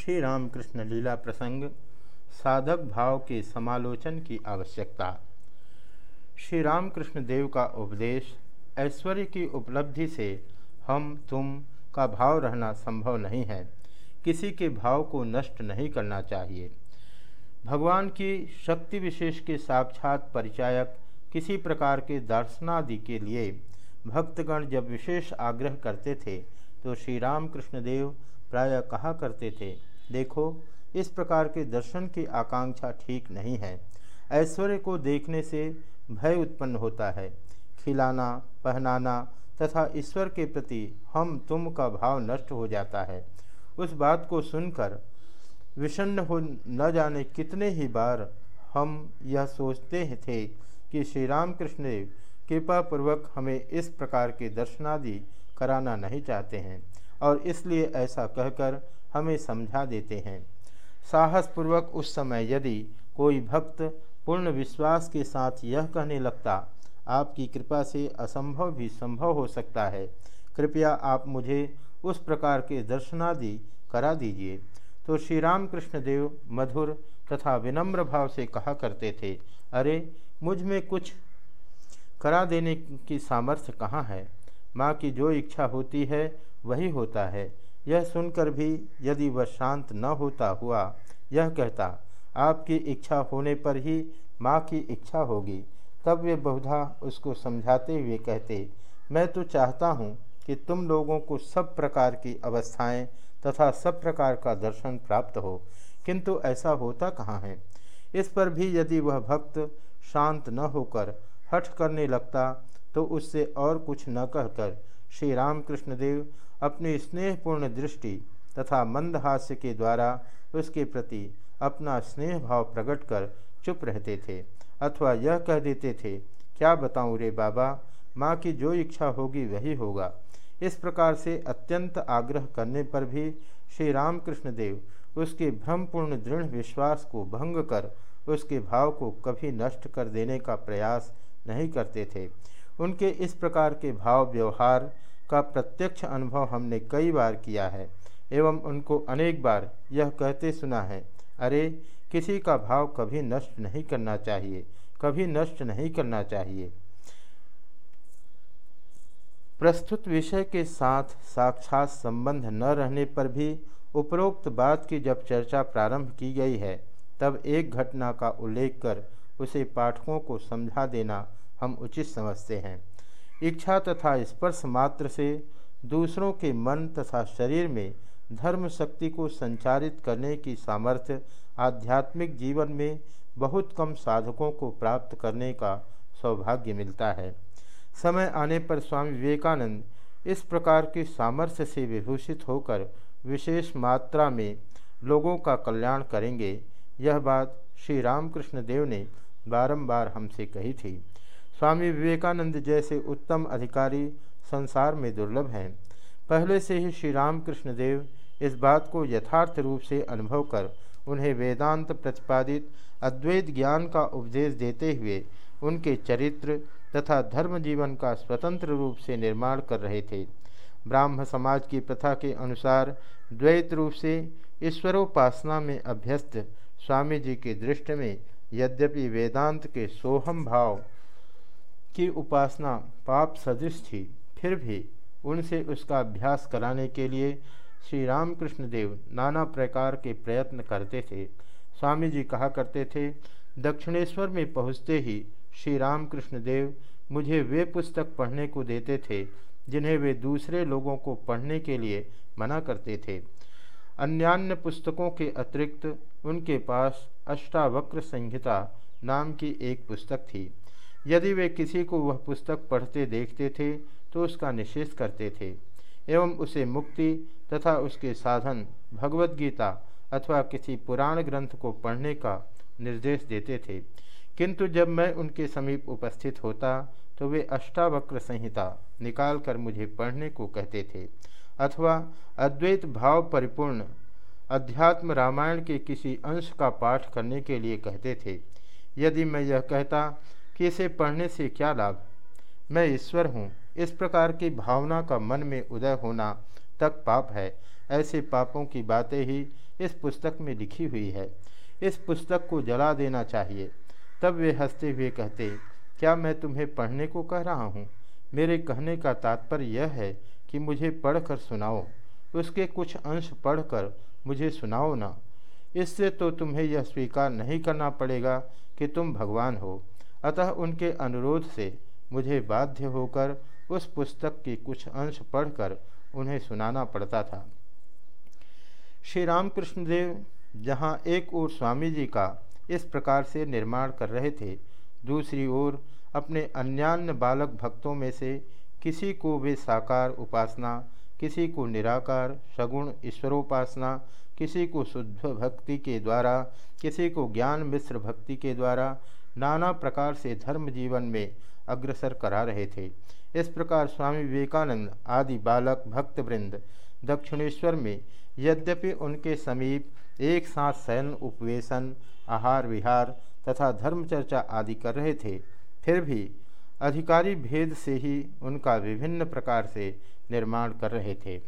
श्री रामकृष्ण लीला प्रसंग, साधक भाव के समालोचन की आवश्यकता। श्री रामकृष्ण देव का उपदेश, ऐश्वर्य की उपलब्धि से हम, तुम का भाव रहना संभव नहीं है। किसी के भाव को नष्ट नहीं करना चाहिए। भगवान की शक्ति विशेष के साक्षात परिचायक, किसी प्रकार के दर्शनादि के लिए भक्तगण जब विशेष आग्रह करते थे तो श्री रामकृष्ण देव प्रायः कहा करते थे देखो, इस प्रकार के दर्शन की आकांक्षा ठीक नहीं है। ऐश्वर्य को देखने से भय उत्पन्न होता है। खिलाना, पहनाना तथा ईश्वर के प्रति हम तुम का भाव नष्ट हो जाता है। उस बात को सुनकर विषन्न हो न जाने कितने ही बार हम यह सोचते थे कि श्री रामकृष्ण देव कृपा पूर्वक हमें इस प्रकार के दर्शनादि कराना नहीं चाहते हैं और इसलिए ऐसा कहकर हमें समझा देते हैं। साहसपूर्वक उस समय यदि कोई भक्त पूर्ण विश्वास के साथ यह कहने लगता, आपकी कृपा से असंभव भी संभव हो सकता है। कृपया आप मुझे उस प्रकार के दर्शनादि करा दीजिए। तो श्री रामकृष्ण देव मधुर तथा विनम्र भाव से कहा करते थे, अरे, मुझमें कुछ करा देने की सामर्थ्य कहाँ है? माँ की जो इच्छा होती है, वही होता है। यह सुनकर भी यदि वह शांत न होता हुआ यह कहता, आपकी इच्छा होने पर ही माँ की इच्छा होगी। तब वे बहुधा उसको समझाते हुए कहते, मैं तो चाहता हूँ कि तुम लोगों को सब प्रकार की अवस्थाएँ तथा सब प्रकार का दर्शन प्राप्त हो, किंतु ऐसा होता कहाँ है? इस पर भी यदि वह भक्त शांत न होकर हठ करने लगता तो उससे और कुछ न कहकर श्री रामकृष्ण देव अपनी स्नेहपूर्ण दृष्टि तथा मंद हास्य के द्वारा उसके प्रति अपना स्नेह भाव प्रकट कर चुप रहते थे, अथवा यह कह देते थे, क्या बताऊँ रे बाबा, माँ की जो इच्छा होगी वही होगा। इस प्रकार से अत्यंत आग्रह करने पर भी श्री रामकृष्ण देव उसके भ्रमपूर्ण दृढ़ विश्वास को भंग कर उसके भाव को कभी नष्ट कर देने का प्रयास नहीं करते थे। उनके इस प्रकार के भाव व्यवहार का प्रत्यक्ष अनुभव हमने कई बार किया है, एवं उनको अनेक बार यह कहते सुना है, अरे, किसी का भाव कभी नष्ट नहीं करना चाहिए, कभी नष्ट नहीं करना चाहिए। प्रस्तुत विषय के साथ साक्षात संबंध न रहने पर भी उपरोक्त बात की जब चर्चा प्रारंभ की गई है, तब एक घटना का उल्लेख कर उसे पाठकों को समझा देना हम उचित समझते हैं। इच्छा तथा स्पर्श मात्र से दूसरों के मन तथा शरीर में धर्म शक्ति को संचारित करने की सामर्थ्य आध्यात्मिक जीवन में बहुत कम साधकों को प्राप्त करने का सौभाग्य मिलता है। समय आने पर स्वामी विवेकानंद इस प्रकार के सामर्थ्य से विभूषित होकर विशेष मात्रा में लोगों का कल्याण करेंगे। यह बात श्री रामकृष्ण देव ने बारंबार हमसे कही थी। स्वामी विवेकानंद जैसे उत्तम अधिकारी संसार में दुर्लभ हैं। पहले से ही श्री रामकृष्ण देव इस बात को यथार्थ रूप से अनुभव कर उन्हें वेदांत प्रतिपादित, अद्वैत ज्ञान का उपदेश देते हुए उनके चरित्र तथा धर्म जीवन का स्वतंत्र रूप से निर्माण कर रहे थे। ब्राह्म समाज की प्रथा के अनुसार द्वैत रूप से ईश्वरोपासना में अभ्यस्त स्वामी जी की दृष्टि में यद्यपि वेदांत के सोहम भाव की उपासना पाप सदृश थी, फिर भी उनसे उसका अभ्यास कराने के लिए श्री रामकृष्ण देव नाना प्रकार के प्रयत्न करते थे। स्वामी जी कहा करते थे, दक्षिणेश्वर में पहुँचते ही श्री रामकृष्ण देव मुझे वे पुस्तक पढ़ने को देते थे, जिन्हें वे दूसरे लोगों को पढ़ने के लिए मना करते थे। अन्यान्य पुस्तकों के अतिरिक्त उनके पास अष्टावक्र संहिता नाम की एक पुस्तक थी। यदि वे किसी को वह पुस्तक पढ़ते देखते थे तो उसका निषेध करते थे, एवं उसे मुक्ति तथा उसके साधन भगवत गीता अथवा किसी पुराण ग्रंथ को पढ़ने का निर्देश देते थे। किंतु जब मैं उनके समीप उपस्थित होता तो वे अष्टावक्र संहिता निकाल कर मुझे पढ़ने को कहते थे, अथवा अद्वैत भाव परिपूर्ण अध्यात्म रामायण के किसी अंश का पाठ करने के लिए कहते थे। यदि मैं यह कहता कि इसे पढ़ने से क्या लाभ? मैं ईश्वर हूँ। इस प्रकार की भावना का मन में उदय होना तक पाप है। ऐसे पापों की बातें ही इस पुस्तक में लिखी हुई है। इस पुस्तक को जला देना चाहिए। तब वे हँसते हुए कहते, क्या मैं तुम्हें पढ़ने को कह रहा हूँ? मेरे कहने का तात्पर्य यह है कि मुझे पढ़कर सुनाओ। उसके कुछ अंश पढ़कर मुझे सुनाओ ना। इससे तो तुम्हें यह स्वीकार नहीं करना पड़ेगा कि तुम भगवान हो। अतः उनके अनुरोध से मुझे बाध्य होकर उस पुस्तक के कुछ अंश पढ़कर उन्हें सुनाना पड़ता था। श्री रामकृष्ण देव जहाँ एक ओर स्वामी जी का इस प्रकार से निर्माण कर रहे थे, दूसरी ओर अपने अन्यान्य बालक भक्तों में से किसी को वे साकार उपासना, किसी को निराकार, सगुण ईश्वरोपासना, किसी को शुद्ध भक्ति के द्वारा, किसी को ज्ञान मिश्र भक्ति के द्वारा नाना प्रकार से धर्म जीवन में अग्रसर करा रहे थे। इस प्रकार स्वामी विवेकानंद, आदि बालक, भक्तवृंद, दक्षिणेश्वर में यद्यपि उनके समीप एक साथ शयन, उपवेशन, आहार विहार तथा धर्मचर्चा आदि कर रहे थे, फिर भी अधिकारी भेद से ही उनका विभिन्न प्रकार से निर्माण कर रहे थे।